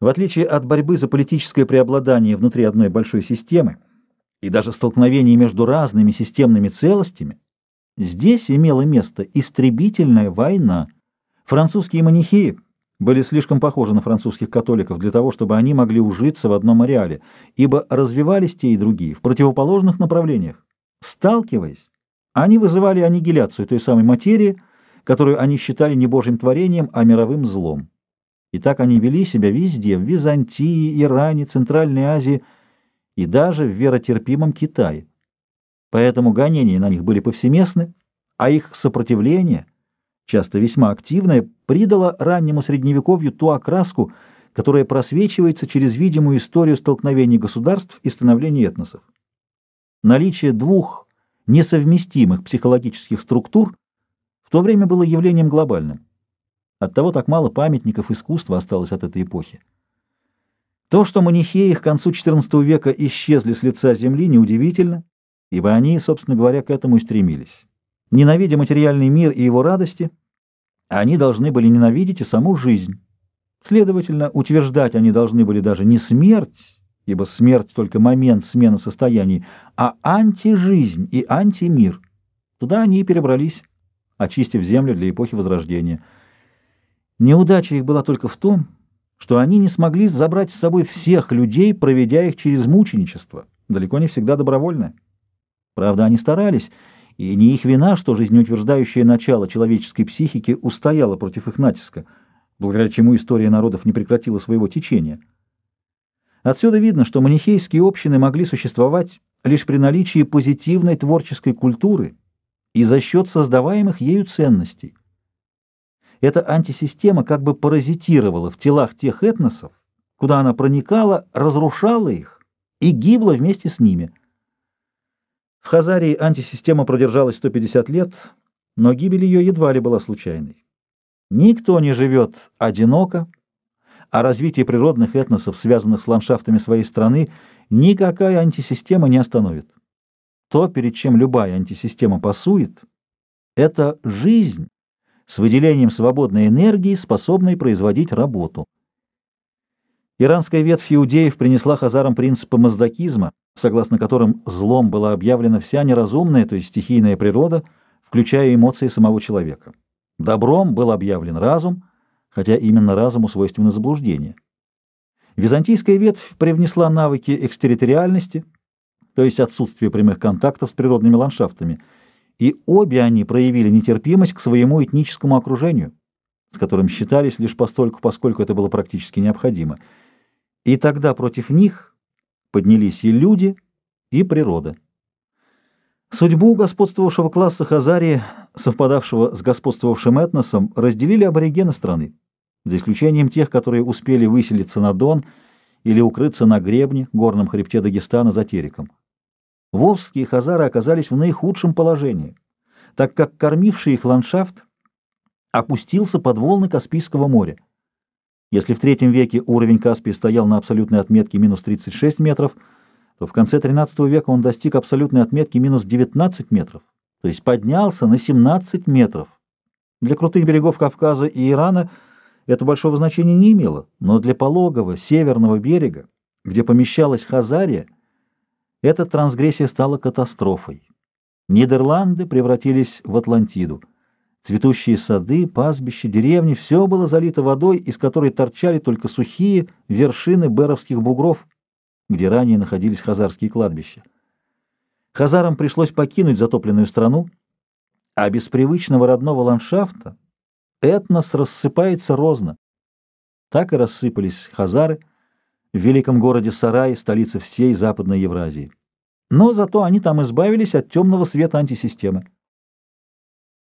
В отличие от борьбы за политическое преобладание внутри одной большой системы и даже столкновений между разными системными целостями, здесь имела место истребительная война. Французские манихеи были слишком похожи на французских католиков для того, чтобы они могли ужиться в одном ареале, ибо развивались те и другие в противоположных направлениях. Сталкиваясь, они вызывали аннигиляцию той самой материи, которую они считали не божьим творением, а мировым злом. И так они вели себя везде, в Византии, Иране, Центральной Азии и даже в веротерпимом Китае. Поэтому гонения на них были повсеместны, а их сопротивление, часто весьма активное, придало раннему Средневековью ту окраску, которая просвечивается через видимую историю столкновений государств и становления этносов. Наличие двух несовместимых психологических структур в то время было явлением глобальным. Оттого так мало памятников искусства осталось от этой эпохи. То, что манихеи к концу XIV века исчезли с лица земли, неудивительно, ибо они, собственно говоря, к этому и стремились. Ненавидя материальный мир и его радости, они должны были ненавидеть и саму жизнь. Следовательно, утверждать они должны были даже не смерть, ибо смерть — только момент смены состояний, а антижизнь и антимир. Туда они и перебрались, очистив землю для эпохи Возрождения — Неудача их была только в том, что они не смогли забрать с собой всех людей, проведя их через мученичество, далеко не всегда добровольное. Правда, они старались, и не их вина, что жизнеутверждающее начало человеческой психики устояло против их натиска, благодаря чему история народов не прекратила своего течения. Отсюда видно, что манихейские общины могли существовать лишь при наличии позитивной творческой культуры и за счет создаваемых ею ценностей. Эта антисистема как бы паразитировала в телах тех этносов, куда она проникала, разрушала их и гибла вместе с ними. В Хазарии антисистема продержалась 150 лет, но гибель ее едва ли была случайной. Никто не живет одиноко, а развитие природных этносов, связанных с ландшафтами своей страны, никакая антисистема не остановит. То, перед чем любая антисистема пасует, это жизнь с выделением свободной энергии, способной производить работу. Иранская ветвь иудеев принесла хазарам принципы маздакизма, согласно которым злом была объявлена вся неразумная, то есть стихийная природа, включая эмоции самого человека. Добром был объявлен разум, хотя именно разуму свойственно заблуждение. Византийская ветвь привнесла навыки экстерриториальности, то есть отсутствие прямых контактов с природными ландшафтами – и обе они проявили нетерпимость к своему этническому окружению, с которым считались лишь постольку, поскольку это было практически необходимо. И тогда против них поднялись и люди, и природа. Судьбу господствовавшего класса Хазарии, совпадавшего с господствовавшим этносом, разделили аборигены страны, за исключением тех, которые успели выселиться на Дон или укрыться на гребне, горном хребте Дагестана за Тереком. Волжские хазары оказались в наихудшем положении, так как кормивший их ландшафт опустился под волны Каспийского моря. Если в III веке уровень Каспия стоял на абсолютной отметке минус 36 метров, то в конце XIII века он достиг абсолютной отметки минус 19 метров, то есть поднялся на 17 метров. Для крутых берегов Кавказа и Ирана это большого значения не имело, но для пологого северного берега, где помещалась Хазария, эта трансгрессия стала катастрофой. Нидерланды превратились в Атлантиду. Цветущие сады, пастбища, деревни — все было залито водой, из которой торчали только сухие вершины беровских бугров, где ранее находились хазарские кладбища. Хазарам пришлось покинуть затопленную страну, а без привычного родного ландшафта этнос рассыпается розно. Так и рассыпались хазары — в великом городе Сарай, столице всей Западной Евразии. Но зато они там избавились от темного света антисистемы.